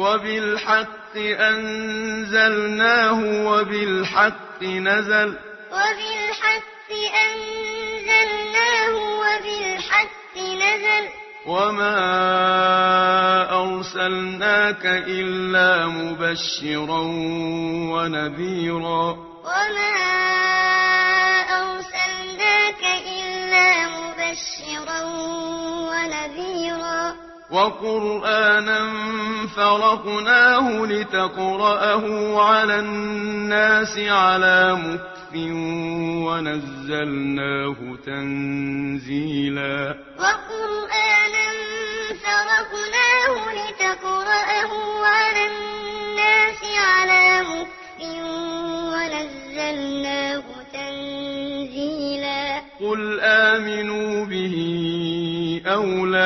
وبالحق أنزلناه وبالحق نزل وبالحق أنزلناه وبالحق نزل وما أرسلناك إلا مبشرا ونذيرا وما أرسلناك إلا مبشرا ونذيرا وقرآنا فرقناه لتقرأه على الناس على مكف ونزلناه تنزيلا وقرآنا فرقناه لتقرأه على الناس على مكف ونزلناه تنزيلا قل آمنوا به أو لا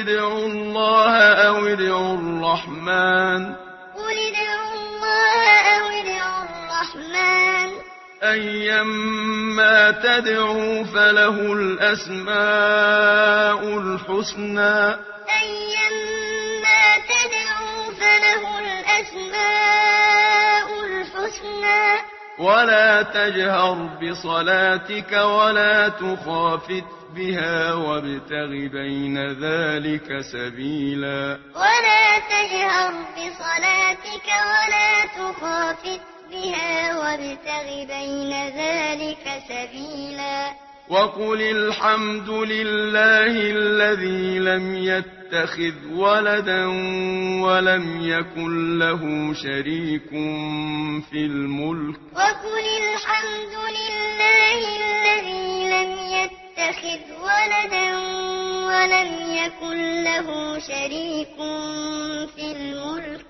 ادعوا الله أو ادعوا الرحمن. قل ادعوا الله أو ادعوا الرحمن. أيما تدعوا فله الأسماء الحسنى. أيما تدعوا فله الأسماء ولا تجهر بصلاتك ولا تخافت بها وابتغ بين ذلك سبيلا ولا تجهر بصلاتك ولا تخافت بها وابتغ بين ذلك سبيلا وقل الحمد لله الذي لم يتخذ يتخذ ولدا ولم يكن له شريك في الملك وقل الحمد لله الذي لم يتخذ ولدا ولم يكن له شريك في الملك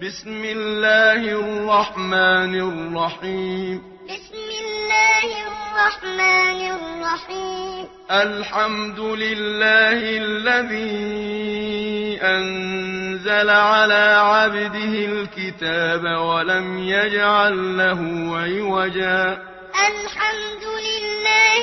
بسم الله الرحمن الرحيم بسم الله الرحمن الرحيم الحمد لله الذي أنزل على عبده الكتاب ولم يجعل له عوجا. الحمد لله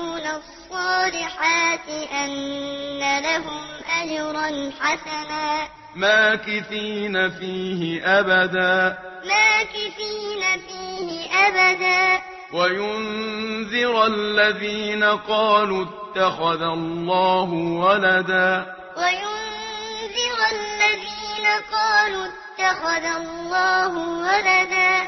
الصالحات أن لهم أجرا حسنا. ماكثين فيه أبدا. ماكثين فيه أبدا. وينذر الذين قالوا اتخذ الله ولدا. وينذر الذين قالوا اتخذ الله ولدا.